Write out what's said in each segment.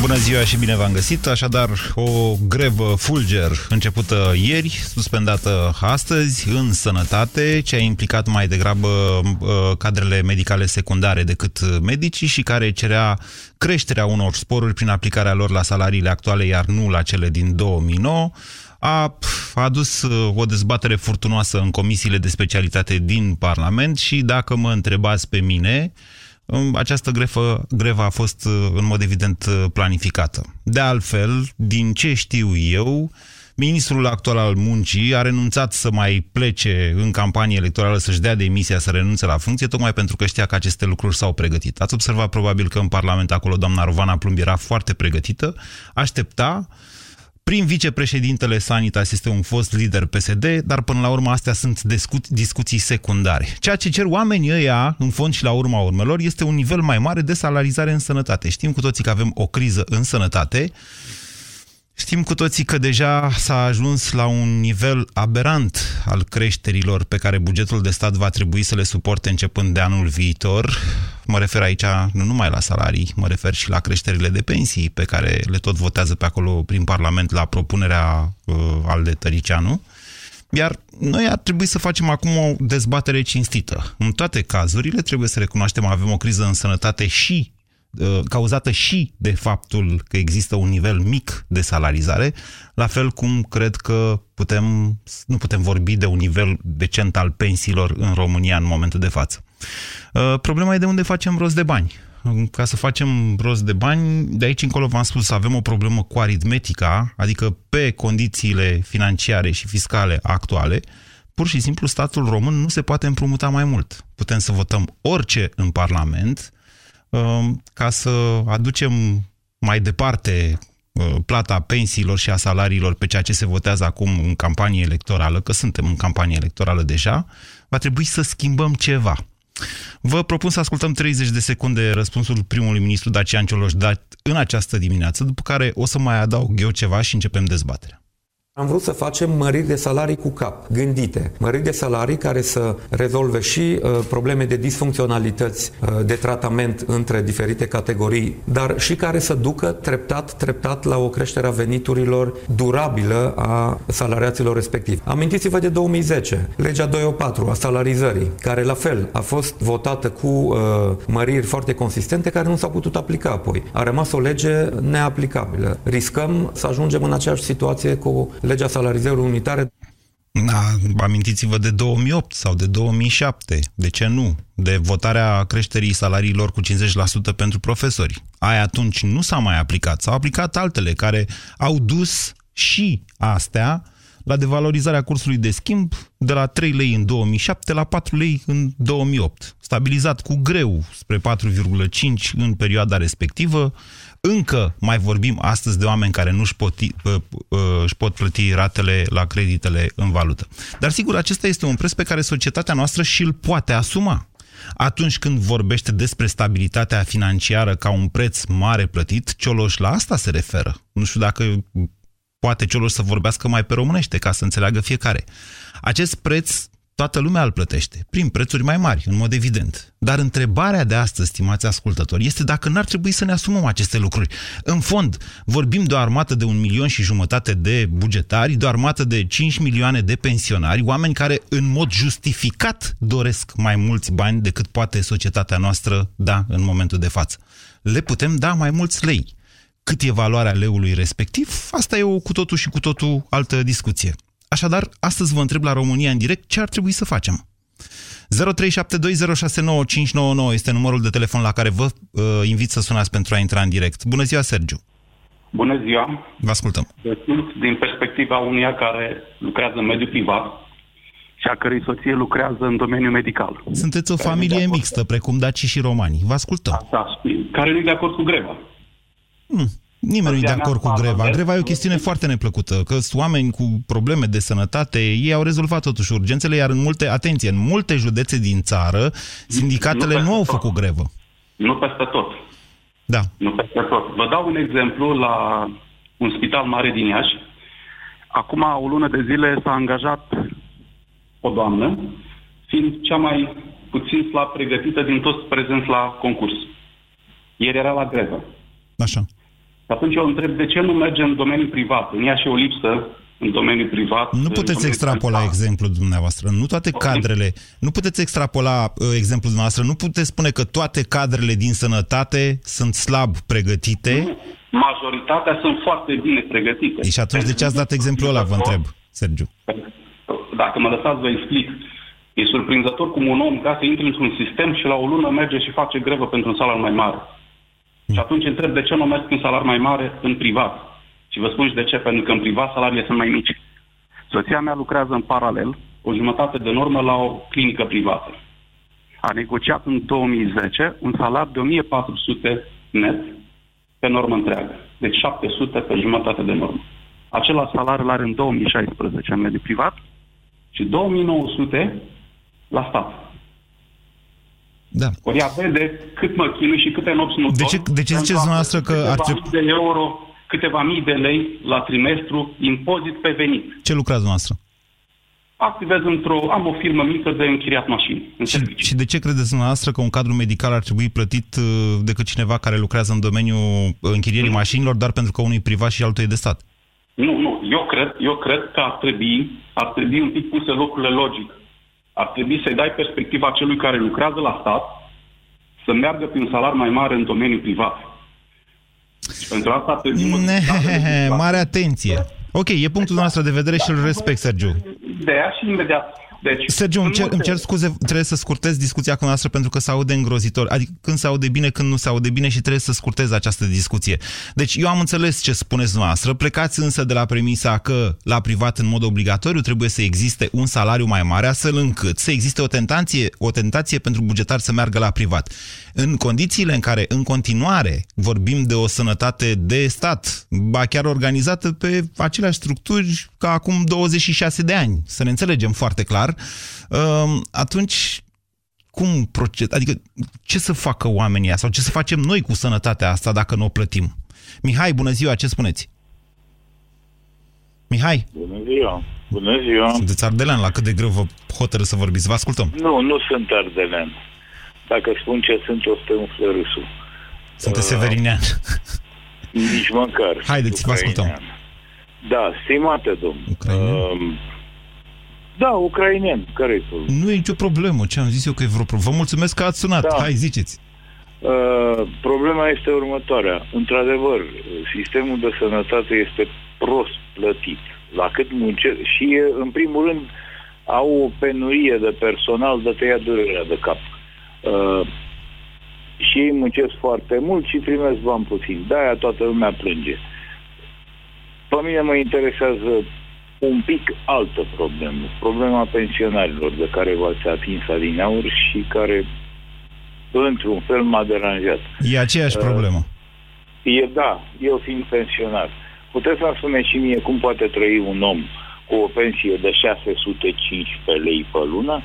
Bună ziua și bine v-am găsit. Așadar, o grevă fulger începută ieri, suspendată astăzi în sănătate, ce a implicat mai degrabă uh, cadrele medicale secundare decât medicii și care cerea creșterea unor sporuri prin aplicarea lor la salariile actuale, iar nu la cele din 2009 a, a adus uh, o dezbatere furtunoasă în comisiile de specialitate din Parlament și dacă mă întrebați pe mine, această grefă, grevă a fost uh, în mod evident uh, planificată. De altfel, din ce știu eu, ministrul actual al muncii a renunțat să mai plece în campanie electorală, să-și dea demisia, să renunțe la funcție, tocmai pentru că știa că aceste lucruri s-au pregătit. Ați observat probabil că în Parlament acolo doamna Rovana Plumb era foarte pregătită, aștepta prin vicepreședintele Sanitas este un fost lider PSD, dar până la urmă astea sunt discu discuții secundare. Ceea ce cer oamenii ăia, în fond și la urma urmelor, este un nivel mai mare de salarizare în sănătate. Știm cu toții că avem o criză în sănătate, Știm cu toții că deja s-a ajuns la un nivel aberant al creșterilor pe care bugetul de stat va trebui să le suporte începând de anul viitor. Mă refer aici nu numai la salarii, mă refer și la creșterile de pensii pe care le tot votează pe acolo prin Parlament la propunerea uh, al de Tăricianu. Iar noi ar trebui să facem acum o dezbatere cinstită. În toate cazurile trebuie să recunoaștem că avem o criză în sănătate și Uh, cauzată și de faptul că există un nivel mic de salarizare, la fel cum cred că putem, nu putem vorbi de un nivel decent al pensiilor în România în momentul de față. Uh, problema e de unde facem rost de bani. Ca să facem rost de bani, de aici încolo v-am spus, avem o problemă cu aritmetica, adică pe condițiile financiare și fiscale actuale, pur și simplu statul român nu se poate împrumuta mai mult. Putem să votăm orice în Parlament, Um, ca să aducem mai departe uh, plata pensiilor și a salariilor pe ceea ce se votează acum în campanie electorală, că suntem în campanie electorală deja, va trebui să schimbăm ceva. Vă propun să ascultăm 30 de secunde răspunsul primului ministru Dacian Cioloș dat în această dimineață, după care o să mai adaug eu ceva și începem dezbaterea. Am vrut să facem măriri de salarii cu cap, gândite. Măriri de salarii care să rezolve și uh, probleme de disfuncționalități uh, de tratament între diferite categorii, dar și care să ducă treptat, treptat la o creștere a veniturilor durabilă a salariaților respectivi. Amintiți-vă de 2010, legea 214 a salarizării, care la fel a fost votată cu uh, măriri foarte consistente care nu s-au putut aplica apoi. A rămas o lege neaplicabilă. Riscăm să ajungem în aceeași situație cu legea salarizării unitare. Da, amintiți-vă de 2008 sau de 2007, de ce nu? De votarea creșterii salariilor cu 50% pentru profesori. Aia atunci nu s-a mai aplicat, s-au aplicat altele care au dus și astea la devalorizarea cursului de schimb de la 3 lei în 2007 la 4 lei în 2008, stabilizat cu greu spre 4,5 în perioada respectivă, încă mai vorbim astăzi de oameni care nu își pot, își pot plăti ratele la creditele în valută. Dar sigur, acesta este un preț pe care societatea noastră și îl poate asuma. Atunci când vorbește despre stabilitatea financiară ca un preț mare plătit, Cioloș la asta se referă. Nu știu dacă poate Cioloș să vorbească mai pe românește, ca să înțeleagă fiecare. Acest preț Toată lumea îl plătește, prin prețuri mai mari, în mod evident. Dar întrebarea de astăzi, stimați ascultători, este dacă n-ar trebui să ne asumăm aceste lucruri. În fond, vorbim de o armată de un milion și jumătate de bugetari, de o armată de 5 milioane de pensionari, oameni care în mod justificat doresc mai mulți bani decât poate societatea noastră da în momentul de față. Le putem da mai mulți lei. Cât e valoarea leului respectiv, asta e o cu totul și cu totul altă discuție. Așadar, astăzi vă întreb la România în direct ce ar trebui să facem. 0372069599 este numărul de telefon la care vă uh, invit să sunați pentru a intra în direct. Bună ziua, Sergiu! Bună ziua! Vă ascultăm! din perspectiva unia care lucrează în mediul privat și a cărei soție lucrează în domeniul medical. Sunteți o familie mixtă, precum daci și romani. Vă ascultăm! Asta, care nu e de acord cu greva. Hmm. Nimeni nu e de acord cu greva. Greva e o chestiune foarte neplăcută, că sunt oameni cu probleme de sănătate, ei au rezolvat totuși urgențele, iar în multe, atenție, în multe județe din țară, sindicatele nu, nu au făcut grevă. Nu peste tot. Da. Nu peste tot. Vă dau un exemplu la un spital mare din Iași, Acum o lună de zile s-a angajat o doamnă, fiind cea mai puțin slab pregătită din toți prezenți la concurs. Ieri era la grevă. Așa. Atunci eu întreb de ce nu merge în domeniul privat. În ea și o lipsă în domeniul privat. Nu puteți extrapola privat. exemplul dumneavoastră. Nu toate okay. cadrele. Nu puteți extrapola uh, exemplul dumneavoastră. Nu puteți spune că toate cadrele din sănătate sunt slab pregătite. Nu. Majoritatea sunt foarte bine pregătite. Și atunci de ce ați dat exemplul ăla, vă întreb, Sergiu? Dacă mă lăsați, vă explic. E surprinzător cum un om, ca să intre într-un sistem și la o lună merge și face grevă pentru un salariu mai mare. Mm. Și atunci întreb de ce nu merg un salariu mai mare în privat. Și vă spun și de ce, pentru că în privat salariile sunt mai mici. Soția mea lucrează în paralel, o jumătate de normă la o clinică privată. A negociat în 2010 un salariu de 1400 net pe normă întreagă. Deci 700 pe jumătate de normă. Acela salariu l are în 2016 în mediul privat și 2900 la stat. Da. Ori ea vede cât mă chinui și câte nopți nu De ce, de ce ziceți dumneavoastră că ar trebui... de euro câteva mii de lei la trimestru impozit pe venit. Ce lucrați noastră? Activez într-o... Am o firmă mică de închiriat mașini. Și, și de ce credeți dumneavoastră că un cadru medical ar trebui plătit uh, decât cineva care lucrează în domeniul închirierii mașinilor, doar pentru că unul e privat și altul e de stat? Nu, nu. Eu cred, eu cred că ar trebui, ar trebui un pic puse locurile logic. Ar trebui să-i dai perspectiva celui care lucrează la stat să meargă prin un salar mai mare în domeniul privat. Pentru asta ne, Mare atenție. Ok, e punctul nostru de vedere și îl respect, Sergiu. De aia și imediat deci, Sergiu, îmi cer, îmi cer scuze, trebuie să scurtez discuția cu noastră pentru că se aude îngrozitor. Adică când se aude bine, când nu se aude bine și trebuie să scurtez această discuție. Deci eu am înțeles ce spuneți noastră, plecați însă de la premisa că la privat în mod obligatoriu trebuie să existe un salariu mai mare astfel încât să existe o tentație, o tentație pentru bugetar să meargă la privat. În condițiile în care în continuare vorbim de o sănătate de stat, ba chiar organizată pe aceleași structuri ca acum 26 de ani, să ne înțelegem foarte clar, Um, atunci cum proced... Adică ce să facă oamenii sau ce să facem noi cu sănătatea asta dacă nu o plătim? Mihai, bună ziua, ce spuneți? Mihai? Bună ziua! Bună ziua! Sunteți ardelean, la cât de greu vă hotără să vorbiți? Vă ascultăm. Nu, nu sunt ardelean. Dacă spun ce sunt, o să umflă râsul. Sunteți uh, severinean. Nici măcar. Haideți, vă ascultăm. Da, stimate domn. Uh, da, ucraineni. care e Nu e nicio problemă. Ce am zis eu că e vreo problemă? Vă mulțumesc că ați sunat. Da. Hai, ziceți. Uh, problema este următoarea. Într-adevăr, sistemul de sănătate este prost plătit. La cât munce și, în primul rând, au o penurie de personal de tăia durerea de cap. Uh, și ei muncesc foarte mult și primesc bani puțin. De-aia toată lumea plânge. Pe mine mă interesează un pic altă problemă. Problema pensionarilor de care v-ați atins adineauri și care, într-un fel, m-a deranjat. E aceeași uh, problemă. E, da, eu fiind pensionar. Puteți să-mi spuneți și mie cum poate trăi un om cu o pensie de 615 lei pe lună?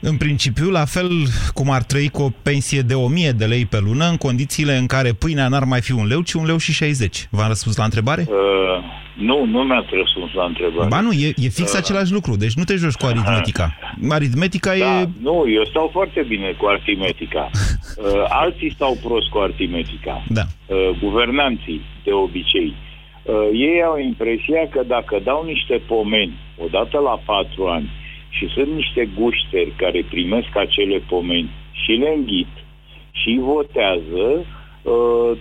În principiu, la fel cum ar trăi cu o pensie de 1000 de lei pe lună, în condițiile în care pâinea n-ar mai fi un leu, ci un leu și 60. V-am răspuns la întrebare? Uh, nu, nu mi-ați răspuns la întrebare. Ba nu, e, e fix uh, același lucru, deci nu te joci cu aritmetica. Aritmetica da, e... Nu, eu stau foarte bine cu aritmetica. Uh, alții stau prost cu aritmetica. Da. Uh, guvernanții, de obicei. Uh, ei au impresia că dacă dau niște pomeni, odată la patru ani, și sunt niște gușteri care primesc acele pomeni și le înghit și votează, Uh,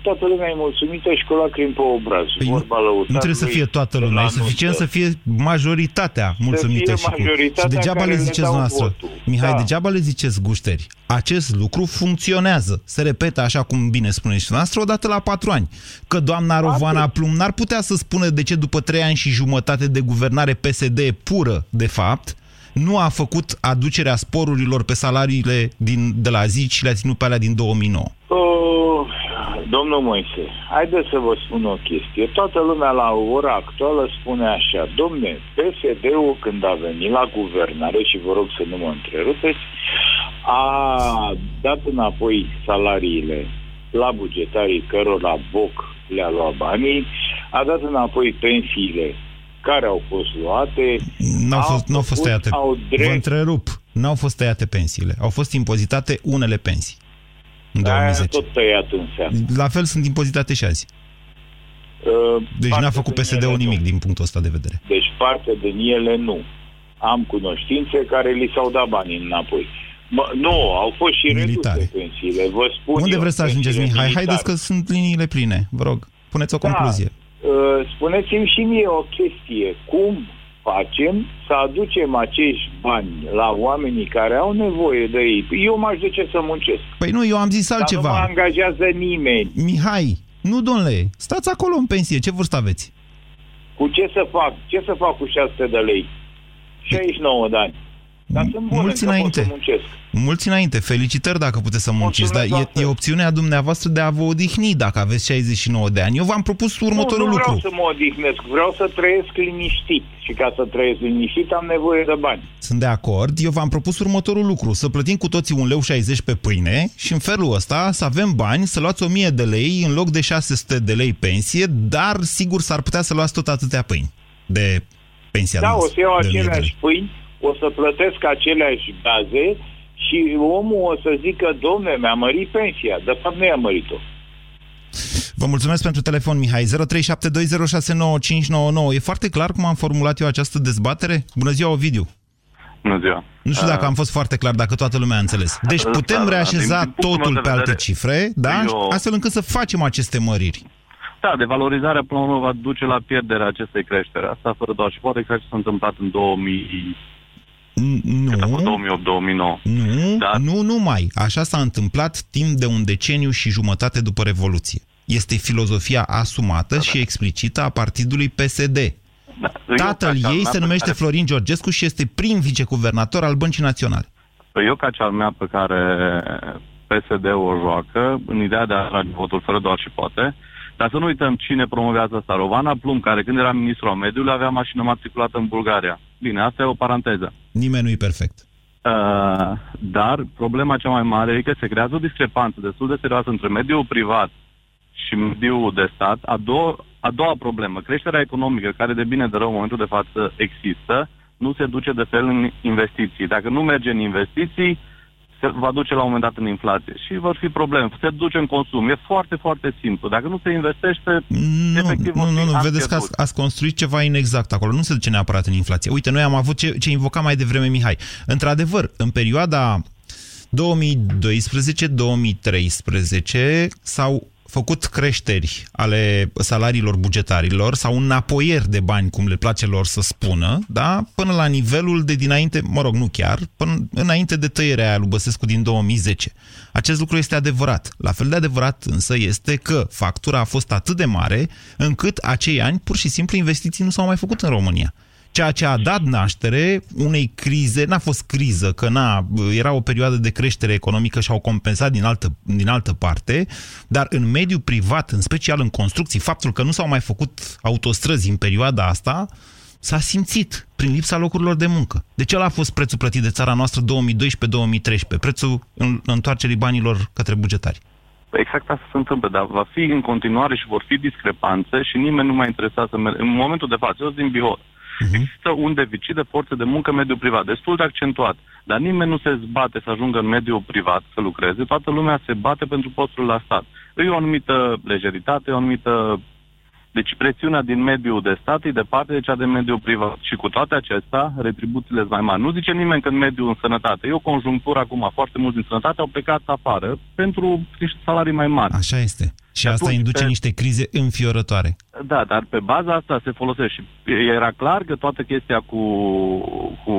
toată lumea e mulțumită și cu lacrimi pe obraz. Păi Vorba nu, nu trebuie să fie toată lumea, e suficient să fie majoritatea mulțumită să fie majoritatea și, cu... și degeaba le ziceți noastră. Votul. Mihai, da. degeaba le ziceți gușteri. Acest lucru funcționează. Se repetă așa cum bine spuneți și noastră, odată la patru ani. Că doamna Rovana Plum n-ar putea să spună de ce după trei ani și jumătate de guvernare PSD pură, de fapt, nu a făcut aducerea sporurilor pe salariile din, de la zi și le-a ținut pe alea din 2009? Uh, domnul Moise, haideți să vă spun o chestie. Toată lumea la ora actuală spune așa, domne, PSD-ul când a venit la guvernare, și vă rog să nu mă întrerupeți, a dat înapoi salariile la bugetarii cărora Boc le-a luat banii, a dat înapoi pensiile care au fost luate. N-au fost, n-au fost tăiate. Au drept. Vă întrerup. N-au fost tăiate pensiile. Au fost impozitate unele pensii. În Aia 2010. tot tăiat înseamnă. La fel sunt impozitate și azi. Uh, Deci parte n-a făcut din PSD-ul ele nimic nu. din punctul ăsta de vedere. Deci parte din ele nu. Am cunoștințe care li s-au dat banii înapoi. Mă, nu, au fost și Militare. reduse pensiile, vă spun Unde eu, vreți să ajungeți, pensiile Mihai? militare. Haideți că sunt liniile pline. Vă rog, puneți o Da. concluzie. Uh, Spuneți-mi și mie o chestie. Cum facem să aducem acești bani la oamenii care au nevoie de ei? Eu m-aș duce să muncesc. Păi nu, eu am zis Dar nu mă altceva. angajează nimeni. Mihai, nu, domnule, stați acolo în pensie. Ce vârstă aveți? Cu ce să fac? Ce să fac cu 600 de lei? 69 de ani. Dar sunt bun, Mulți că pot înainte. să muncesc. Mulți înainte, felicitări dacă puteți să munciți, dar Mulțumesc, e, e doamnă. opțiunea dumneavoastră de a vă odihni dacă aveți 69 de ani. Eu v-am propus următorul nu, nu lucru. vreau să mă odihnesc, vreau să trăiesc liniștit. Și ca să trăiesc liniștit am nevoie de bani. Sunt de acord. Eu v-am propus următorul lucru. Să plătim cu toții un leu 60 pe pâine și în felul ăsta să avem bani, să luați 1000 de lei în loc de 600 de lei pensie, dar sigur s-ar putea să luați tot atâtea pâini de pensia Da, o noastră, să iau de 1000 de aceleași lei. pâini, o să plătesc aceleași gaze și omul o să zică, domne, mi-a mărit pensia. De fapt, nu i-a mărit-o. Vă mulțumesc pentru telefon, Mihai. 0372069599. E foarte clar cum am formulat eu această dezbatere? Bună ziua, Ovidiu. Bună ziua. Nu știu dacă am fost foarte clar, dacă toată lumea a înțeles. Deci Da, putem da, reașeza din- din punctul totul meu de pe alte vedere, cifre, da? eu- Astfel încât să facem aceste măriri. Da, devalorizarea până la urmă va duce la pierderea acestei creșteri. Asta fără doar și poate exact ce s-a întâmplat în 2000, N- cât a fost, Nu, 2008-2009. nu, Da. nu numai. Așa s-a întâmplat timp de un deceniu și jumătate după Revoluție. Este filozofia asumată și explicită a partidului PSD. Da. Eu, Tatăl ca cea ei mea se pe numește care- Florin Georgescu și este prim viceguvernator al Băncii Naționale. Păi eu ca cea mea pe care PSD-ul o joacă, în ideea de a atrage votul fără doar și poate, dar să nu uităm cine promovează asta. Rovana Plum, care când era ministru al mediului, avea mașină matriculată în Bulgaria. Bine, asta e o paranteză. Nimeni nu-i perfect. Uh, dar problema cea mai mare e că se creează o discrepanță destul de serioasă între mediul privat și mediul de stat. A doua, a doua problemă, creșterea economică, care de bine de rău în momentul de față există, nu se duce de fel în investiții. Dacă nu merge în investiții, se va duce la un moment dat în inflație și vor fi probleme. Se duce în consum. E foarte, foarte simplu. Dacă nu se investește, Nu, efectiv vor nu, fi nu, nu, ani vedeți că ați, pierduți. ați construit ceva inexact acolo. Nu se duce neapărat în inflație. Uite, noi am avut ce, ce invoca mai devreme Mihai. Într-adevăr, în perioada 2012-2013 s-au făcut creșteri ale salariilor bugetarilor sau înapoieri de bani, cum le place lor să spună, da? până la nivelul de dinainte, mă rog, nu chiar, până înainte de tăierea aia lui Băsescu din 2010. Acest lucru este adevărat. La fel de adevărat însă este că factura a fost atât de mare încât acei ani pur și simplu investiții nu s-au mai făcut în România. Ceea ce a dat naștere unei crize, n-a fost criză, că na, era o perioadă de creștere economică și au compensat din altă, din altă parte, dar în mediul privat, în special în construcții, faptul că nu s-au mai făcut autostrăzi în perioada asta, s-a simțit prin lipsa locurilor de muncă. De ce a fost prețul plătit de țara noastră 2012-2013? Prețul în- întoarcerii banilor către bugetari. Exact asta se întâmplă, dar va fi în continuare și vor fi discrepanțe și nimeni nu mai interesat să merg. În momentul de față, eu sunt din Bihor. Există un deficit de forțe de muncă în mediul privat, destul de accentuat, dar nimeni nu se zbate să ajungă în mediul privat să lucreze, toată lumea se bate pentru postul la stat. E o anumită lejeritate, o anumită... Deci presiunea din mediul de stat e departe de cea de mediul privat. Și cu toate acestea, retribuțiile sunt mai mari. Nu zice nimeni că în mediul în sănătate. E o conjunctură acum, foarte mulți din sănătate au plecat afară pentru niște salarii mai mari. Așa este. Și Și asta atunci, induce pe- niște crize înfiorătoare. Da, dar pe baza asta se folosește și era clar că toată chestia cu, cu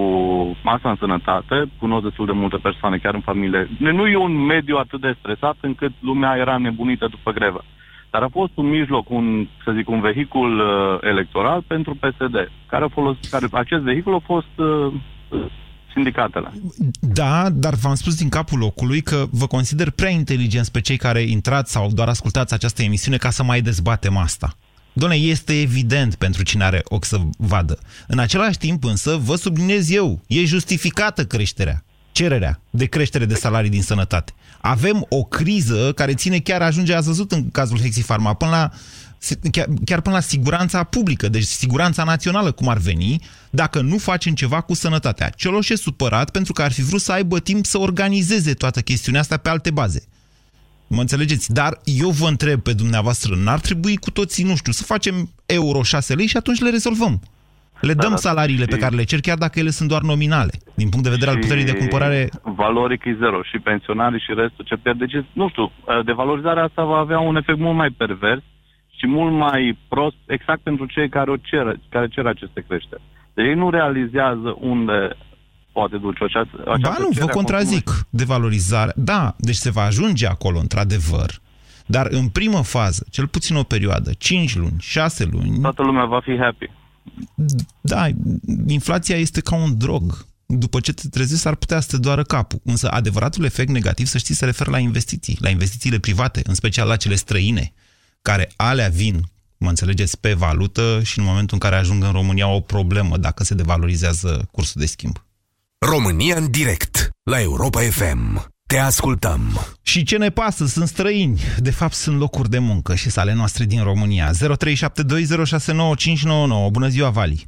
masa în sănătate, cunosc destul de multe persoane, chiar în familie, nu e un mediu atât de stresat încât lumea era nebunită după grevă. Dar a fost un mijloc, un, să zic, un vehicul uh, electoral pentru PSD, care, a folosit, care acest vehicul a fost uh, sindicatele. Da, dar v-am spus din capul locului că vă consider prea inteligenți pe cei care intrați sau doar ascultați această emisiune ca să mai dezbatem asta. Doamne, este evident pentru cine are ochi să vadă. În același timp însă, vă subliniez eu, e justificată creșterea, cererea de creștere de salarii din sănătate. Avem o criză care ține chiar, ajunge, ați văzut în cazul Hexifarma, până la chiar, chiar până la siguranța publică, deci siguranța națională, cum ar veni, dacă nu facem ceva cu sănătatea. Cioloș e supărat pentru că ar fi vrut să aibă timp să organizeze toată chestiunea asta pe alte baze. Mă înțelegeți? Dar eu vă întreb pe dumneavoastră, n-ar trebui cu toții, nu știu, să facem euro 6 lei și atunci le rezolvăm. Le dăm da, salariile pe care le cer, chiar dacă ele sunt doar nominale. Din punct de vedere al puterii de cumpărare... Valoric e zero. Și pensionarii și restul ce pierde. Deci, nu știu, devalorizarea asta va avea un efect mult mai pervers și mult mai prost exact pentru cei care o cer, care cer aceste creșteri. Deci ei nu realizează unde poate duce această... această ba nu, vă contrazic. Devalorizarea... Da, deci se va ajunge acolo, într-adevăr. Dar în primă fază, cel puțin o perioadă, 5 luni, 6 luni... Toată lumea va fi happy. Da, inflația este ca un drog. După ce te trezești, ar putea să te doară capul. Însă adevăratul efect negativ, să știi, se referă la investiții, la investițiile private, în special la cele străine, care alea vin, mă înțelegeți, pe valută și în momentul în care ajung în România o problemă dacă se devalorizează cursul de schimb. România în direct, la Europa FM. Te ascultăm. Și ce ne pasă? Sunt străini. De fapt, sunt locuri de muncă și sale noastre din România. 0372069599. Bună ziua, Vali.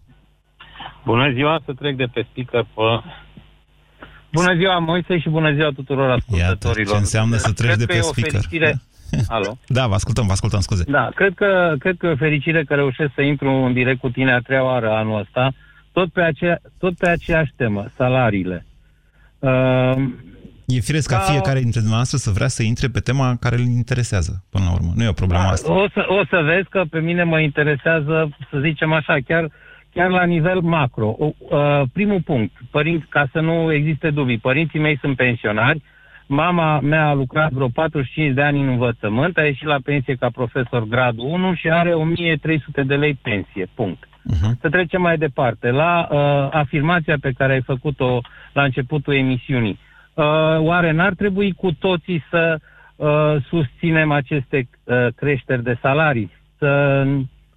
Bună ziua, să trec de pe speaker pe... Bună ziua, Moise, și bună ziua tuturor ascultătorilor. Iată ce înseamnă să treci de pe speaker. Fericire... Alo? Da, vă ascultăm, vă ascultăm, scuze. Da, cred că, cred că fericire că reușesc să intru în direct cu tine a treia oară anul ăsta, tot pe, acea, tot pe aceeași temă, salariile. Uh, E firesc ca da. fiecare dintre dumneavoastră să vrea să intre pe tema care îl interesează, până la urmă. Nu e o problemă da, asta. O să, o să vezi că pe mine mă interesează, să zicem așa, chiar, chiar la nivel macro. Uh, primul punct, părinți, ca să nu existe dubii, părinții mei sunt pensionari, mama mea a lucrat vreo 45 de ani în învățământ, a ieșit la pensie ca profesor gradul 1 și are 1300 de lei pensie, punct. Uh-huh. Să trecem mai departe, la uh, afirmația pe care ai făcut-o la începutul emisiunii. Uh, oare n-ar trebui cu toții să uh, susținem aceste uh, creșteri de salarii? Să,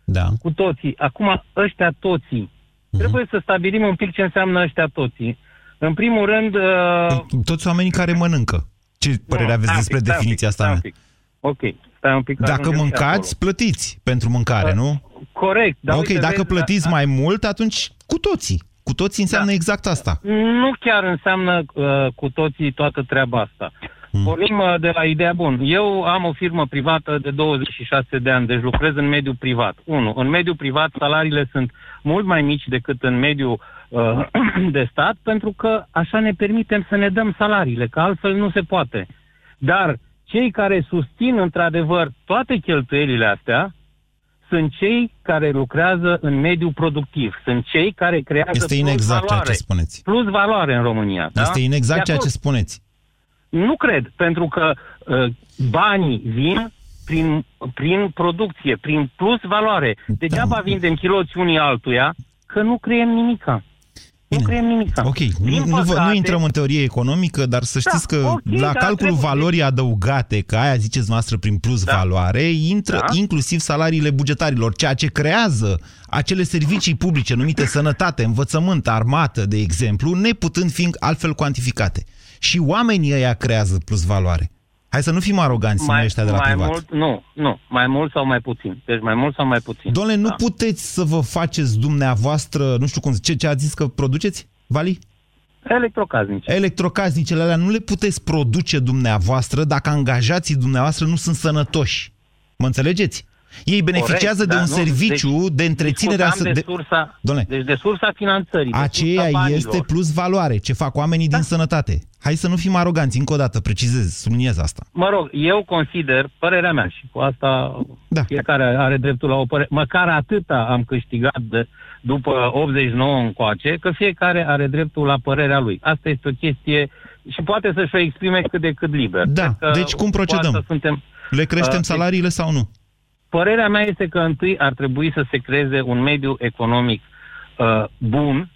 da. Cu toții. Acum, ăștia toții. Uh-huh. Trebuie să stabilim un pic ce înseamnă ăștia toții. În primul rând... Uh... Toți oamenii care mănâncă. Ce părere aveți despre pic, definiția asta mea? Ok, stai un pic. Dacă mâncați, plătiți pentru mâncare, uh, nu? Corect. Dar ok, dacă vezi, plătiți da, mai mult, atunci cu toții. Cu toții înseamnă da. exact asta. Nu chiar înseamnă uh, cu toții toată treaba asta. Hmm. Pornim uh, de la ideea bun. Eu am o firmă privată de 26 de ani, deci lucrez în mediul privat. Unu, în mediul privat salariile sunt mult mai mici decât în mediul uh, de stat, pentru că așa ne permitem să ne dăm salariile, că altfel nu se poate. Dar cei care susțin într-adevăr toate cheltuielile astea sunt cei care lucrează în mediul productiv, sunt cei care creează este plus inexact valoare, ceea ce spuneți. plus valoare în România. Da? Este inexact ceea ce spuneți. Nu cred, pentru că uh, banii vin prin, prin producție, prin plus valoare. Degeaba da. vindem chiloți unii altuia, că nu creăm nimica. Bine. Nu creăm nimic. Ok, nu, păcate, nu intrăm în teorie economică, dar să da, știți da, că okay, la calculul valorii adăugate, că aia ziceți noastră prin plus da. valoare, intră da. inclusiv salariile bugetarilor, ceea ce creează acele servicii publice numite sănătate, învățământ, armată, de exemplu, neputând fi altfel cuantificate. Și oamenii ăia creează plus valoare. Hai să nu fim aroganți mai, ăștia de la mai privat. Mult, nu, nu. Mai mult sau mai puțin. Deci mai mult sau mai puțin. Doamne, da. nu puteți să vă faceți dumneavoastră, nu știu cum, ce, ce ați zis că produceți, Vali? Electrocasnice. Electrocasnicele alea nu le puteți produce dumneavoastră dacă angajații dumneavoastră nu sunt sănătoși. Mă înțelegeți? Ei beneficiază Corect, de un da, serviciu deci, de întreținere a... De, de sursa, deci de sursa finanțării. Aceea este plus valoare, ce fac oamenii da. din sănătate. Hai să nu fim aroganți, încă o dată, precizez, subliniez asta. Mă rog, eu consider, părerea mea, și cu asta da. fiecare are dreptul la o părere, măcar atâta am câștigat de, după 89 încoace, că fiecare are dreptul la părerea lui. Asta este o chestie și poate să-și o exprime cât de cât liber. Da, deci cum procedăm? Suntem, Le creștem uh, salariile sau nu? Părerea mea este că întâi ar trebui să se creeze un mediu economic uh, bun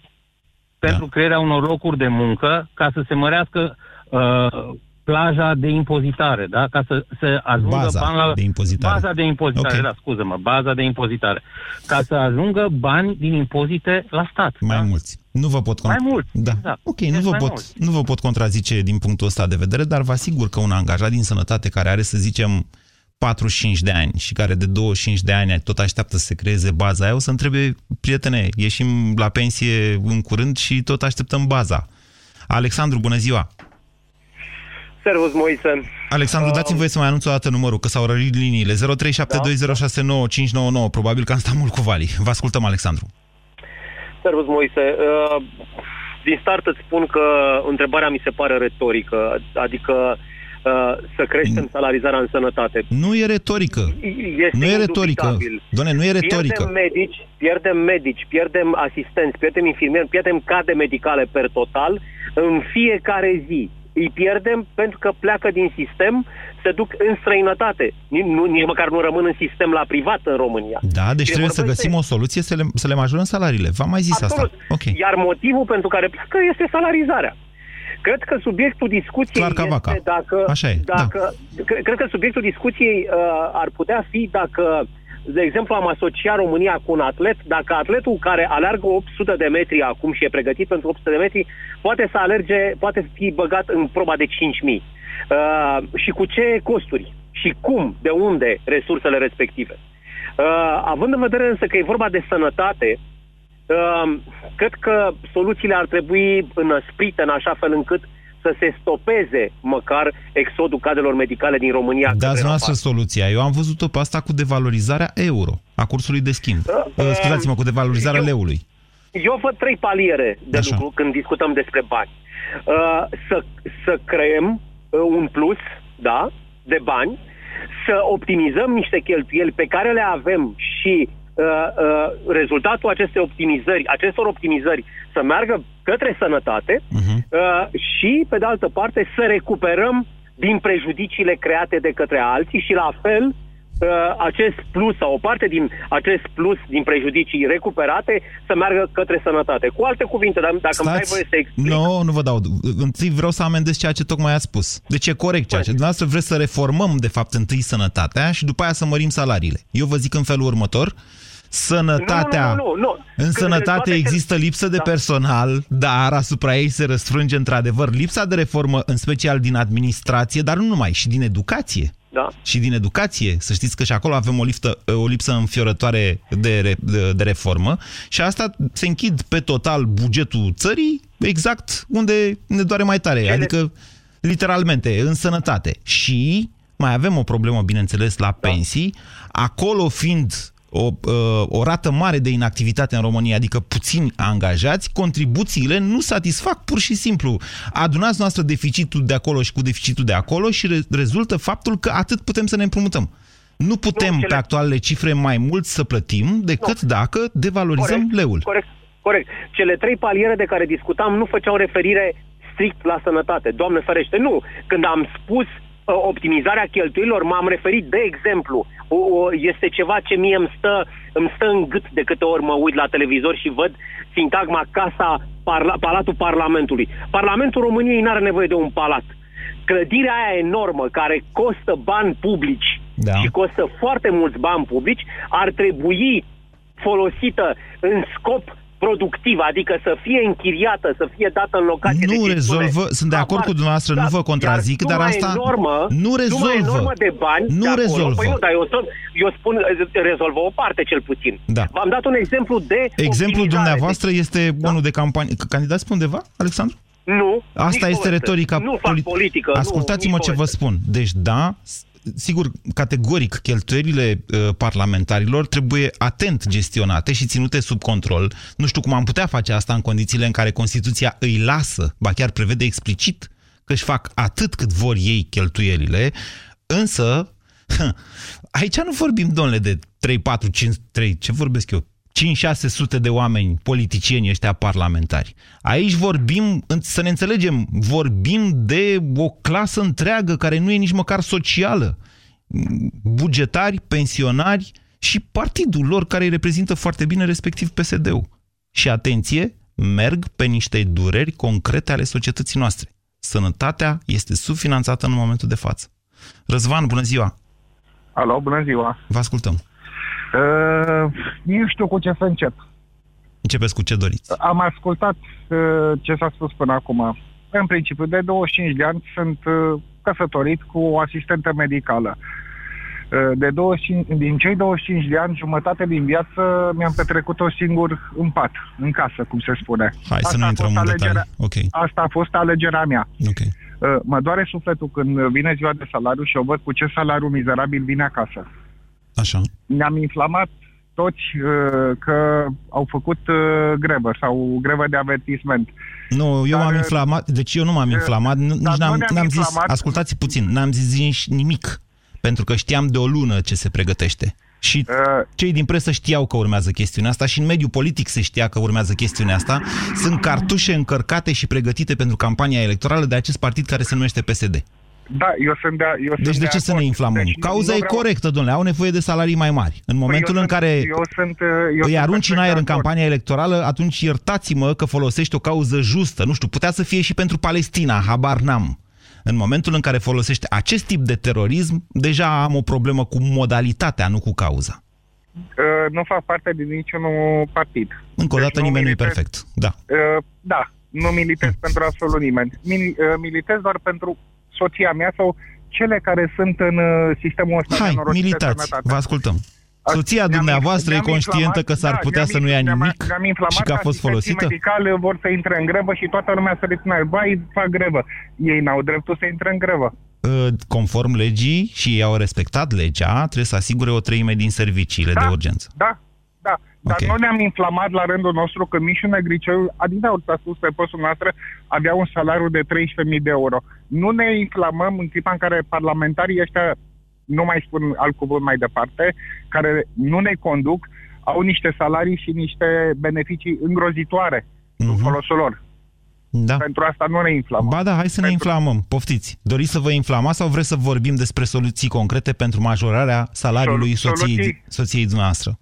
pentru da. crearea unor locuri de muncă ca să se mărească uh, plaja de impozitare, da? Ca să, să ajungă baza bani la... de impozitare. Baza de impozitare, okay. da, scuză-mă, baza de impozitare. Ca să ajungă bani din impozite la stat. Mai da? mulți. Nu vă pot Mai mulți, da. exact. Ok, nu vă, pot, nu vă pot contrazice din punctul ăsta de vedere, dar vă asigur că un angajat din sănătate care are, să zicem, 45 de ani și care de 25 de ani tot așteaptă să se creeze baza aia, o să întrebe, prietene, ieșim la pensie în curând și tot așteptăm baza. Alexandru, bună ziua! Servus, Moise. Alexandru, uh... dați-mi voie să mai anunț o dată numărul, că s-au rărit liniile. 0372069599. Da. Probabil că am stat mult cu Vali. Vă ascultăm, Alexandru. Servus, Moise. Uh, din start îți spun că întrebarea mi se pare retorică. Adică uh, să creștem salarizarea în sănătate. Nu e retorică. Este nu e retorică. Doamne, nu e retorică. Pierdem medici, pierdem medici, pierdem asistenți, pierdem infirmieri, pierdem cadre medicale per total în fiecare zi îi pierdem pentru că pleacă din sistem, se duc în străinătate. Nici, nu, nici măcar nu rămân în sistem la privat în România. Da, deci trebuie să găsim o soluție să le, să le majorăm salariile. V-am mai zis Absolut. asta. Okay. Iar motivul pentru care pleacă este salarizarea. Cred că subiectul discuției Clar este dacă... Așa e, dacă da. Cred că subiectul discuției uh, ar putea fi dacă uh, de exemplu, am asociat România cu un atlet. Dacă atletul care alergă 800 de metri acum și e pregătit pentru 800 de metri, poate să alerge, poate fi băgat în proba de 5.000. Uh, și cu ce costuri? Și cum? De unde resursele respective? Uh, având în vedere însă că e vorba de sănătate, uh, cred că soluțiile ar trebui înăsprite în așa fel încât uh, să se stopeze măcar exodul cadrelor medicale din România. Dați noastră soluția. Eu am văzut-o pe asta cu devalorizarea euro, a cursului de schimb. Uh, uh, Scuzați-mă, cu devalorizarea eu, leului. Eu văd trei paliere de Așa. lucru când discutăm despre bani. Uh, să, să creăm uh, un plus, da, de bani, să optimizăm niște cheltuieli pe care le avem și uh, uh, rezultatul acestei optimizări, acestor optimizări să meargă către sănătate uh-huh. uh, și, pe de altă parte, să recuperăm din prejudiciile create de către alții și, la fel, uh, acest plus sau o parte din acest plus din prejudicii recuperate să meargă către sănătate. Cu alte cuvinte, dacă Stați. îmi dai voie să explic... Nu, no, nu vă dau. Întâi vreau să amendez ceea ce tocmai ați spus. Deci e corect ceea ce... Dumneavoastră vreți să reformăm, de fapt, întâi sănătatea și după aia să mărim salariile. Eu vă zic în felul următor sănătatea. Nu, nu, nu, nu. În Când sănătate există lipsă de da. personal, dar asupra ei se răsfrânge într-adevăr lipsa de reformă, în special din administrație, dar nu numai, și din educație. Da. Și din educație, să știți că și acolo avem o, lipsă, o lipsă înfiorătoare de, de, de reformă și asta se închid pe total bugetul țării exact unde ne doare mai tare, Cele... adică literalmente, în sănătate. Și mai avem o problemă, bineînțeles, la da. pensii, acolo fiind o, uh, o rată mare de inactivitate în România, adică puțini angajați, contribuțiile nu satisfac pur și simplu. Adunați noastră deficitul de acolo și cu deficitul de acolo și re rezultă faptul că atât putem să ne împrumutăm. Nu putem nu, cele... pe actualele cifre mai mult să plătim decât nu. dacă devalorizăm corect, leul. Corect, corect. Cele trei paliere de care discutam nu făceau referire strict la sănătate. Doamne ferește, nu. Când am spus Uh, optimizarea cheltuielor, m-am referit, de exemplu, o, o, este ceva ce mie îmi stă, îmi stă în gât de câte ori mă uit la televizor și văd sintagma Casa parla, Palatul Parlamentului. Parlamentul României nu are nevoie de un palat. Clădirea aia enormă care costă bani publici da. și costă foarte mulți bani publici ar trebui folosită în scop productivă, adică să fie închiriată, să fie dată în locație Nu de rezolvă, sunt de acord cu dumneavoastră, da, nu vă contrazic, dar asta enormă, nu rezolvă. Normă de bani nu de rezolvă. Păi nu, dar eu, spun, eu spun, rezolvă o parte cel puțin. Da. V-am dat un exemplu de Exemplul dumneavoastră este da? unul de campanie. Candidați pe undeva, Alexandru? Nu. Asta este retorica Nu fac politică. Ascultați-mă ce vă spun. Deci da, sigur, categoric, cheltuielile uh, parlamentarilor trebuie atent gestionate și ținute sub control. Nu știu cum am putea face asta în condițiile în care Constituția îi lasă, ba chiar prevede explicit că își fac atât cât vor ei cheltuielile, însă aici nu vorbim, domnule, de 3, 4, 5, 3, ce vorbesc eu? 5-600 de oameni, politicieni ăștia parlamentari. Aici vorbim, să ne înțelegem, vorbim de o clasă întreagă care nu e nici măcar socială. Bugetari, pensionari și partidul lor care îi reprezintă foarte bine, respectiv PSD-ul. Și atenție, merg pe niște dureri concrete ale societății noastre. Sănătatea este subfinanțată în momentul de față. Răzvan, bună ziua! Alo, bună ziua! Vă ascultăm! Uh, nu știu cu ce să încep. Începeți cu ce doriți. Am ascultat uh, ce s-a spus până acum. În principiu, de 25 de ani sunt uh, căsătorit cu o asistentă medicală. Uh, De 25, din cei 25 de ani, jumătate din viață mi-am petrecut-o singur în pat, în casă, cum se spune. Hai să nu a intrăm fost în detalii. alegerea- Ok, Asta a fost alegerea mea. ok. Uh, Mă doare sufletul când vine ziua de salariu și o văd cu ce salariu mizerabil vine acasă. Așa. Ne-am inflamat toți uh, că au făcut uh, grevă sau grevă de avertisment. Nu, eu Dar, m-am uh, inflamat, deci eu nu m-am inflamat, nu- nici dar n-am, nu ne-am n-am zis, inflamat. ascultați puțin, n-am zis nici nimic, pentru că știam de o lună ce se pregătește. Și Uh, cei din presă știau că urmează chestiunea asta și în mediul politic se știa că urmează chestiunea asta. Sunt cartușe încărcate și pregătite pentru campania electorală de acest partid care se numește PSD. Da, eu sunt de, eu Deci sunt de de ce să ne acord. inflamăm? Deci nu- Cauza nu e vreau- corectă, domnule, au nevoie de salarii mai mari. În momentul eu în sunt- care eu sunt, uh, eu îi sunt arunci în perfect aer de în acord. campania electorală, atunci iertați-mă că folosești o cauză justă. Nu știu, putea să fie și pentru Palestina, habar n-am. În momentul în care folosește acest tip de terorism, deja am o problemă cu modalitatea, nu cu cauza. Uh, nu fac parte din niciunul partid. Încă o Deci dată, nu nimeni nu e militez- perfect. Da. Uh, da, nu militez pentru absolut nimeni. Mil, uh, militez doar pentru soția mea sau cele care sunt în uh, sistemul ăsta Hai, nenorocit de militați, sănătate. vă ascultăm. A- Soția ne-am- dumneavoastră e ne-am conștientă inflamat- că s-ar da, putea ne-am să nu ia inf- ne-am- nimic ne-am inflamat și că a fost asistenții folosită? medicali vor să intre în grevă și toată lumea să rețină. Bai, fac grevă. Ei n-au dreptul să intre în grevă. Uh, Conform legii și ei au respectat legea, trebuie să asigure o treime din serviciile de urgență. Da, da. Dar Ok. nu ne-am inflamat la rândul nostru că Mișu Negriceu, Adidaur s-a spus pe postul noastră, avea un salariu de 13.000 de euro. Nu ne inflamăm în clipa în care parlamentarii ăștia, nu mai spun alt cuvânt mai departe, care nu ne conduc, au niște salarii și niște beneficii îngrozitoare în Mhm. folosul lor. Da. Pentru asta nu ne inflamăm. Ba da, hai să ne Pentru- inflamăm. Poftiți. Doriți să vă inflamați sau vreți să vorbim despre soluții concrete pentru majorarea salariului Solu- soției, soluții. soției dumneavoastră?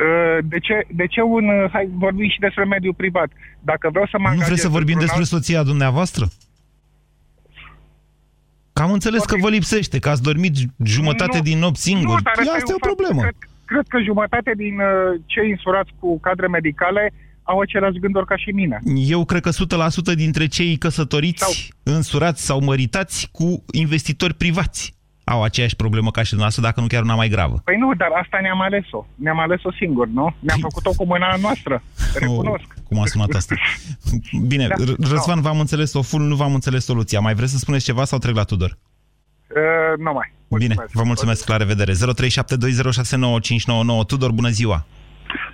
Uh, De ce, de ce un... uh, Hai, vorbim și despre mediul privat. Dacă vreau să mă Nu angajez vreți să vorbim într-un despre alt- soția dumneavoastră? Că am înțeles că vă lipsește, că ați dormit jumătate Nu. din nopți singur. Nu, dar Ia, ăsta asta e o un fapt. problemă. Cred, cred că jumătate din uh, cei insurați cu cadre medicale au aceleași gânduri ca și mine. Eu cred că 100% dintre cei căsătoriți, Sau- însurați sau măritați cu investitori privați au aceeași problemă ca și dumneavoastră, dacă nu chiar una mai gravă. Păi nu, dar asta ne-am ales-o. Ne-am ales-o singur, nu? Ne-am făcut-o cu mâna noastră. Recunosc. Oh, cum a sunat asta. Bine, Da, R- Răzvan, v-am înțeles o full, nu v-am înțeles soluția. Mai vreți să spuneți ceva sau trec la Tudor? Uh, nu mai. Bine, vă mulțumesc, la revedere. 0372069599. Tudor, bună ziua!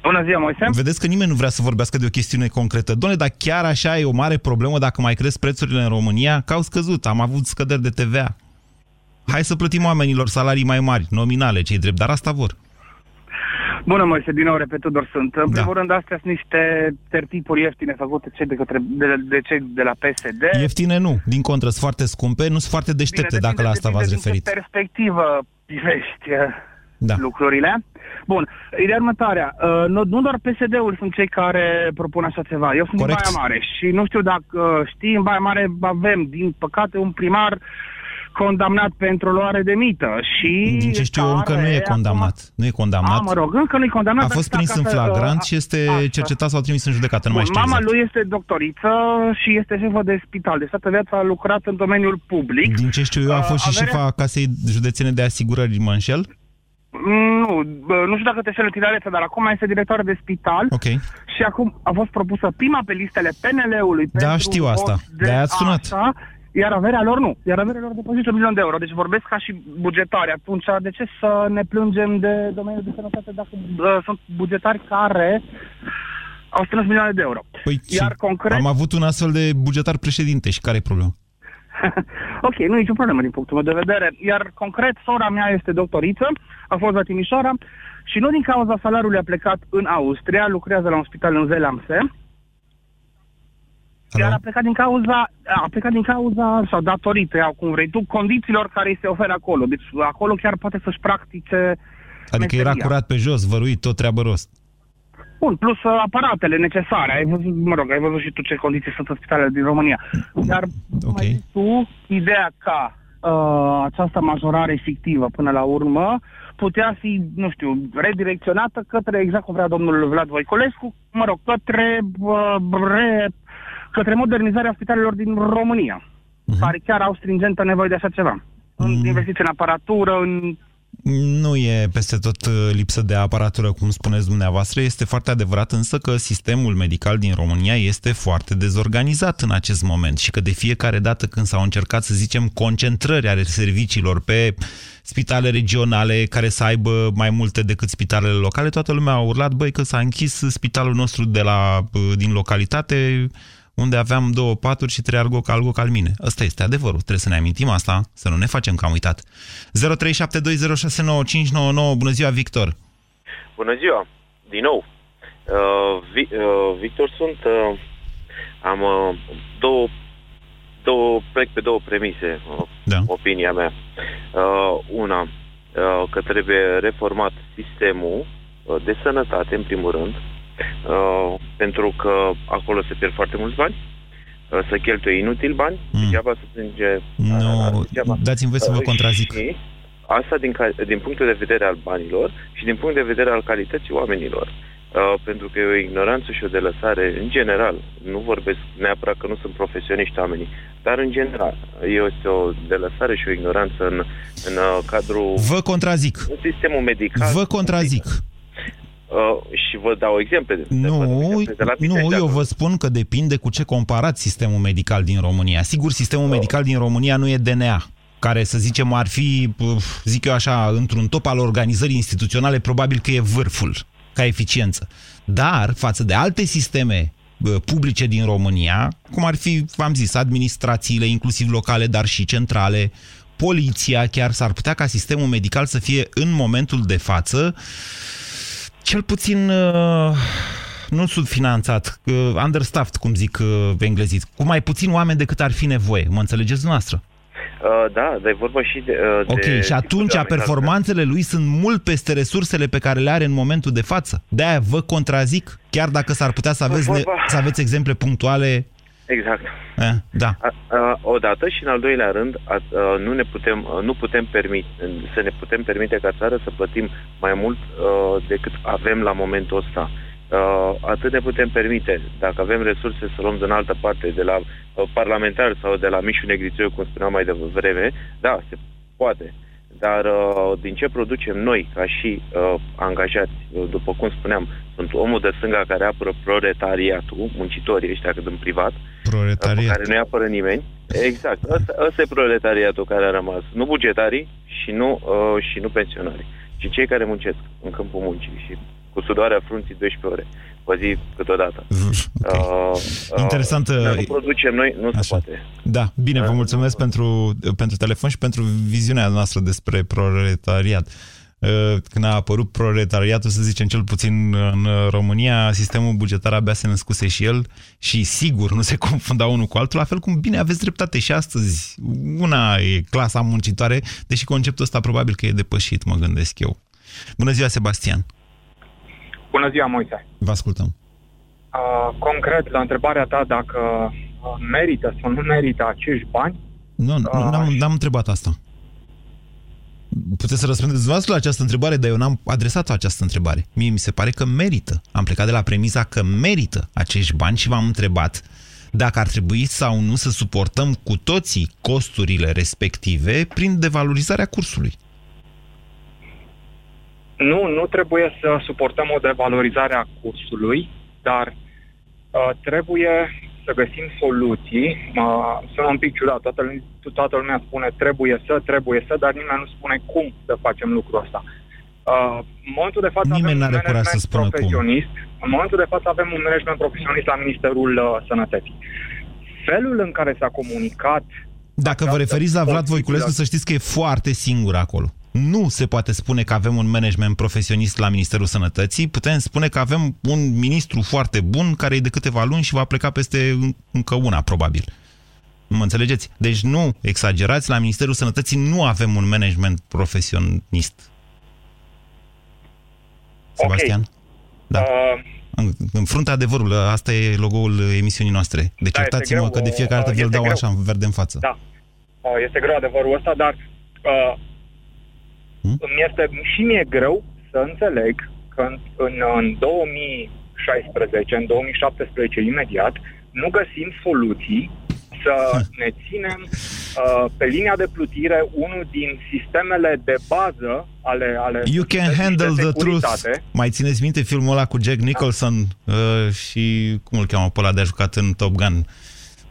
Bună ziua, Moise. Vedeți că nimeni nu vrea să vorbească de o chestiune concretă. Doamne, dar chiar așa e o mare problemă dacă mai cresc prețurile în România? Că au scăzut, am avut scăderi de TVA. Hai să plătim oamenilor salarii mai mari, nominale, cei drept, dar asta vor. Bună, Moise, din nou repetudor sunt. În Da. primul rând, astea sunt niște tertipuri ieftine făcute cei de, către, de, de cei de la PSD. Ieftine nu, din contră, sunt foarte scumpe, nu sunt foarte deștepte, Bine, dacă la asta v-ați depinde din referit. ce perspectivă privești uh, Da. lucrurile. Bun, ideea următoarea. Uh, nu, nu doar PSD-ul sunt cei care propun așa ceva. Eu sunt Corect. din Baia Mare și nu știu dacă uh, știi, în Baia Mare avem, din păcate, un primar condamnat pentru luare de mită și Din ce știu eu, încă nu e care condamnat. Nu e Acum, condamnat. a, mă rog, încă nu e condamnat. A dar fost stă prins în acasă, flagrant uh, și este așa. cercetat sau trimis în judecată, nu mai Bun, știu mama exact. lui este doctoriță și este șefă de spital. Deci toată viața a lucrat în domeniul public. Din ce știu eu, a Uh, fost și averea- șefa Casei Județene de Asigurări, mă înșel? Nu, bă, nu știu dacă te șeli tinerețe, dar acum este directoare de spital Ok. și acum a fost propusă prima pe listele PNL-ului Da, pentru știu asta. post de De-aia ați sunat. Așa, iar averea lor nu. Iar averea lor depășește un milion de euro. Deci vorbesc ca și bugetari. Atunci, de ce să ne plângem de domeniul de sănătate dacă uh, sunt bugetari care au strâns milioane de euro? Păi, Iar și concret- am avut un astfel de bugetar președinte și care e problema? ok, nu e nicio problemă din punctul meu de vedere. Iar concret, sora mea este doctoriță, a fost la Timișoara și nu din cauza salariului a plecat în Austria, lucrează la un spital în Zelamse, iar Alo? a plecat din cauza, a plecat din cauza, sau datorită, iau cum vrei tu, condițiilor care îi se oferă acolo. Deci acolo chiar poate să-și practice Adică era meseria. curat pe jos, văruit, tot treabă rost. Bun, plus uh, aparatele necesare. Ai văzut, mă rog, ai văzut și tu ce condiții sunt în spitalele din România. Dar, Ok. mai zis tu, ideea ca uh, această majorare fictivă până la urmă putea fi, nu știu, redirecționată către, exact cum vrea domnul Vlad Voiculescu, mă rog, către, uh, re, către modernizarea spitalelor din România, Mhm. care chiar au stringentă nevoie de așa ceva. În investiții în aparatură, în Nu e peste tot uh, lipsă de aparatură, cum spuneți dumneavoastră. Este foarte adevărat însă că sistemul medical din România este foarte dezorganizat în acest moment și că de fiecare dată când s-au încercat, să zicem, concentrări ale serviciilor pe spitale regionale care să aibă mai multe decât spitalele locale, toată lumea a urlat, băi, că s-a închis spitalul nostru de la, uh, din localitate, unde aveam două paturi și trei algo, algo calmine. Ăsta este adevărul. Trebuie să ne amintim asta, să nu ne facem că am uitat. 0372069599. Bună ziua, Victor! Bună ziua! Din nou. Uh, Vi, uh, Victor sunt... Uh, am uh, două, două... Plec pe două premise, uh, da. opinia mea. Uh, una, uh, că trebuie reformat sistemul uh, de sănătate, în primul rând, uh, pentru că acolo se pierd foarte mulți bani, uh, să cheltuie inutil bani, mm. degeaba să plânge... Nu, no, dați-mi voi să vă uh, contrazic. Și asta din, din punctul de vedere al banilor și din punct de vedere al calității oamenilor. Uh, pentru că e o ignoranță și o delăsare în general. Nu vorbesc neapărat că nu sunt profesioniști oamenii, dar în general este o delăsare și o ignoranță în, în uh, cadrul... Vă contrazic. În sistemul medical. Vă contrazic. Medical. Uh, și vă dau exemple. De, nu, exemple de la nu eu vă spun că depinde cu ce comparați sistemul medical din România. Sigur, sistemul oh. medical din România nu e DNA, care, să zicem, ar fi, zic eu așa, într-un top al organizării instituționale, probabil că e vârful ca eficiență. Dar, față de alte sisteme publice din România, cum ar fi, v-am zis, administrațiile, inclusiv locale, dar și centrale, poliția, chiar s-ar putea ca sistemul medical să fie în momentul de față cel puțin uh, nu subfinanțat, uh, understaffed, cum zic uh, englezii, cu mai puțin oameni decât ar fi nevoie. Mă înțelegeți noastră? Uh, da, dar e vorba și de... Uh, ok, de și atunci performanțele lui sunt mult peste resursele pe care le are în momentul de față. De-aia vă contrazic, chiar dacă s-ar putea să aveți, vorba... să aveți exemple punctuale Exact. Eh, da. A, a, odată și în al doilea rând, a, a, nu ne putem, a, nu putem permite, să ne putem permite ca țară să plătim mai mult a, decât avem la momentul ăsta. Uh, atât ne putem permite, dacă avem resurse, să luăm din altă parte, de la uh, parlamentari sau de la Mișu Negrițiu, cum spuneam mai devreme, da, se poate. Dar uh, din ce producem noi, ca și uh, angajați, uh, după cum spuneam, sunt omul de stânga care apără proletariatul, muncitorii ăștia cât în privat, Proletariat. Uh, care nu-i apără nimeni. Exact. Ăsta, ăsta e proletariatul care a rămas. Nu bugetarii și nu, uh, și nu pensionarii, ci cei care muncesc în câmpul muncii și cu sudoarea frunții 12 ore pe zi câteodată. Okay. Uh, uh, Interesant. Uh, nu producem noi, nu Așa. se poate. Da, bine, vă da. mulțumesc pentru, pentru telefon și pentru viziunea noastră despre proletariat. Uh, când a apărut proletariatul, să zicem, cel puțin în România, sistemul bugetar abia se născuse și el și sigur nu se confunda unul cu altul, la fel cum bine aveți dreptate și astăzi. Una e clasa muncitoare, deși conceptul ăsta probabil că e depășit, mă gândesc eu. Bună ziua, Sebastian! Bună ziua, Moise. Vă ascultăm. Uh, concret, la întrebarea ta dacă uh, merită sau nu merită acești bani... Nu, uh, n-am, n-am întrebat asta. Puteți să răspundeți dumneavoastră la această întrebare, dar eu n-am adresat această întrebare. Mie mi se pare că merită. Am plecat de la premiza că merită acești bani și v-am întrebat dacă ar trebui sau nu să suportăm cu toții costurile respective prin devalorizarea cursului. Nu, nu trebuie să suportăm o devalorizare a cursului, dar uh, trebuie să găsim soluții. Uh, sunt un pic ciudat, toată, toată lumea spune trebuie să, trebuie să, dar nimeni nu spune cum să facem lucrul ăsta. Uh, în momentul de față Nimeni avem un management să spună profesionist. Cum. În momentul de față avem un management profesionist la Ministerul uh, Sănătății. Felul în care s-a comunicat dacă vă referiți la Vlad Voiculescu, să știți că e foarte singur acolo nu se poate spune că avem un management profesionist la Ministerul Sănătății, putem spune că avem un ministru foarte bun care e de câteva luni și va pleca peste încă una, probabil. Mă înțelegeți? Deci nu exagerați, la Ministerul Sănătății nu avem un management profesionist. Sebastian? Okay. Da. Uh... În, în fruntea adevărului, asta e logo-ul emisiunii noastre. Deci da, iertați-mă că de fiecare dată vi-l dau greu. așa, în verde în față. Da. Uh, este greu adevărul ăsta, dar uh, Hmm? Îmi este și mie greu să înțeleg că în, în, în 2016, în 2017 imediat, nu găsim soluții să ne ținem uh, pe linia de plutire, unul din sistemele de bază ale... ale You can handle the truth. Mai țineți minte filmul ăla cu Jack Nicholson uh, și cum îl cheamă pe ăla de a jucat în Top Gun?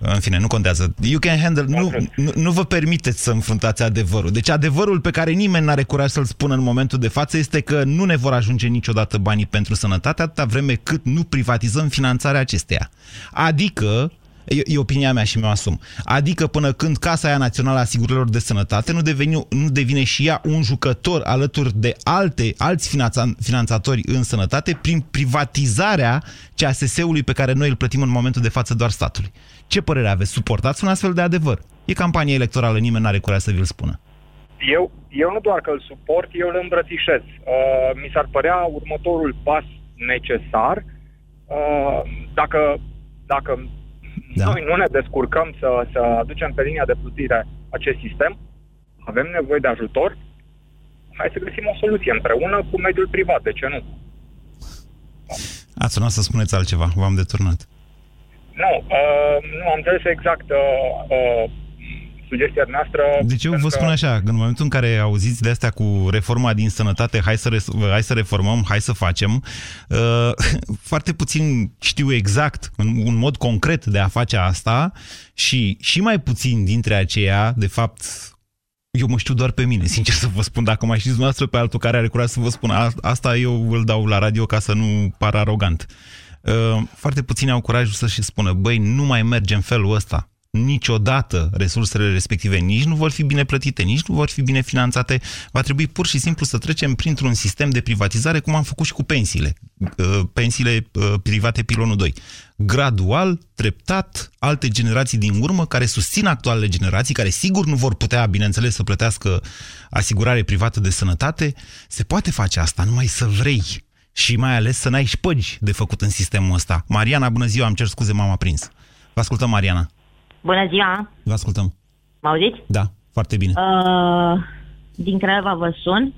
În fine, nu contează. You can handle... Nu, nu, nu vă permiteți să înfruntați adevărul. Deci adevărul pe care nimeni n-are curaj să-l spună în momentul de față este că nu ne vor ajunge niciodată banii pentru sănătate atâta vreme cât nu privatizăm finanțarea acesteia. Adică E, e opinia mea și mi-o asum. Adică până când Casa aia Națională a Asigurărilor de Sănătate nu devine, nu devine și ea un jucător alături de alte, alți finanța, finanțatori în sănătate prin privatizarea CASS-ului pe care noi îl plătim în momentul de față doar statului. Ce părere aveți? Suportați un astfel de adevăr? E campanie electorală, nimeni n-are curaj să vi-l spună. Eu, eu nu doar că îl suport, eu îl îmbrățișez. Uh, mi s-ar părea următorul pas necesar uh, dacă, dacă da. Noi nu ne descurcăm să, să aducem pe linia de plutire acest sistem, avem nevoie de ajutor, hai să găsim o soluție împreună cu mediul privat, de ce nu? Ați sunat să spuneți altceva, v-am deturnat. Nu, uh, nu am înțeles exact uh, uh, sugestia noastră... Deci eu vă spun așa, în momentul în care auziți de astea cu reforma din sănătate, hai să, hai să reformăm, hai să facem, uh, foarte puțin știu exact, în un mod concret de a face asta și, și mai puțin dintre aceia, de fapt, eu mă știu doar pe mine, sincer să vă spun. Dacă mai știți dumneavoastră pe altul care are curaj să vă spun asta, eu îl dau la radio ca să nu par arogant. Uh, foarte puțini au curajul să-și spună, băi, nu mai merge în felul ăsta niciodată resursele respective nici nu vor fi bine plătite, nici nu vor fi bine finanțate. Va trebui pur și simplu să trecem printr-un sistem de privatizare, cum am făcut și cu pensiile. Uh, pensiile uh, private pilonul 2. Gradual, treptat, alte generații din urmă care susțin actualele generații, care sigur nu vor putea, bineînțeles, să plătească asigurare privată de sănătate, se poate face asta, numai să vrei și mai ales să n-ai șpăgi de făcut în sistemul ăsta. Mariana, bună ziua, am cer scuze, m-am aprins. Vă ascultăm, Mariana. Bună ziua! Vă ascultăm. Mă auziți? Da, foarte bine. Uh, din Craiova vă sun.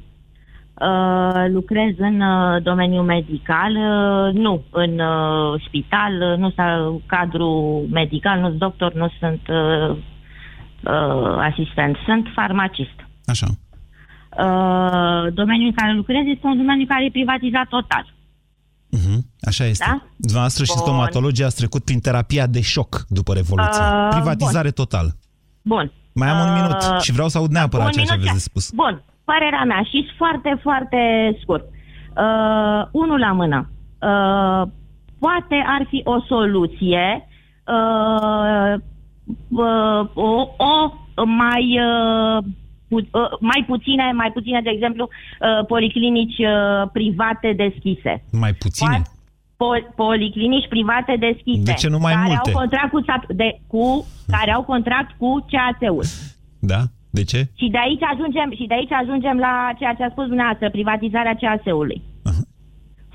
Uh, lucrez în uh, domeniul medical, uh, nu în uh, spital, uh, nu sunt cadru medical, nu sunt doctor, nu sunt uh, uh, asistent, sunt farmacist. Așa. Uh, domeniul în care lucrez este un domeniu care e privatizat total. Uh-huh. Așa este. Da? Dumneavoastră și stomatologia ați trecut prin terapia de șoc după Revoluție. Uh, Privatizare bun. totală. Bun. Mai am un minut uh, și vreau să aud neapărat ceea ce aveți de spus. Bun. Părerea mea și foarte, foarte scurt. Uh, unul la mână. Uh, poate ar fi o soluție uh, uh, o, o mai uh, pu- uh, mai puține, mai puține, de exemplu, uh, policlinici uh, private deschise. Mai puține? Pol- policlinici private deschise. De ce nu mai care multe? Au contract cu, de, cu, care au contract cu CAS-ul. Da? De ce? Și de aici ajungem, și de aici ajungem la ceea ce a spus dumneavoastră, privatizarea CAS-ului. Uh-huh.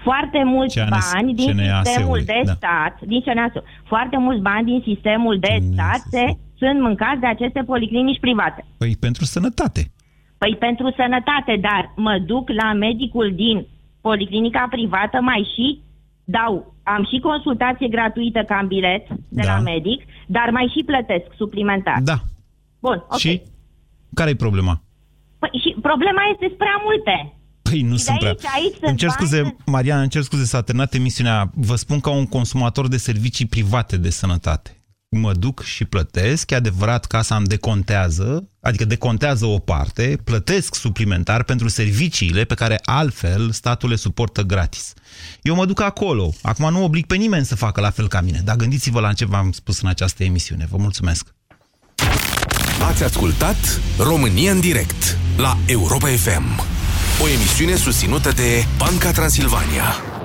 Foarte mulți CNS, bani din sistemul de da. stat, din CNAS, foarte mulți bani din sistemul de CNS. stat se sunt mâncați de aceste policlinici private. Păi pentru sănătate. Păi pentru sănătate, dar mă duc la medicul din policlinica privată, mai și dau, am și consultație gratuită ca bilet de da. la medic, dar mai și plătesc suplimentar. Da. Bun, ok. Și care e problema? Păi și problema este prea multe. Păi nu și sunt aici, prea. Aici îmi cer scuze, bani... Mariana, îmi cer scuze, s-a terminat emisiunea. Vă spun ca un consumator de servicii private de sănătate mă duc și plătesc, e adevărat casa îmi decontează, adică decontează o parte, plătesc suplimentar pentru serviciile pe care altfel statul le suportă gratis. Eu mă duc acolo. Acum nu oblig pe nimeni să facă la fel ca mine, dar gândiți-vă la ce v-am spus în această emisiune. Vă mulțumesc! Ați ascultat România în direct la Europa FM, o emisiune susținută de Banca Transilvania.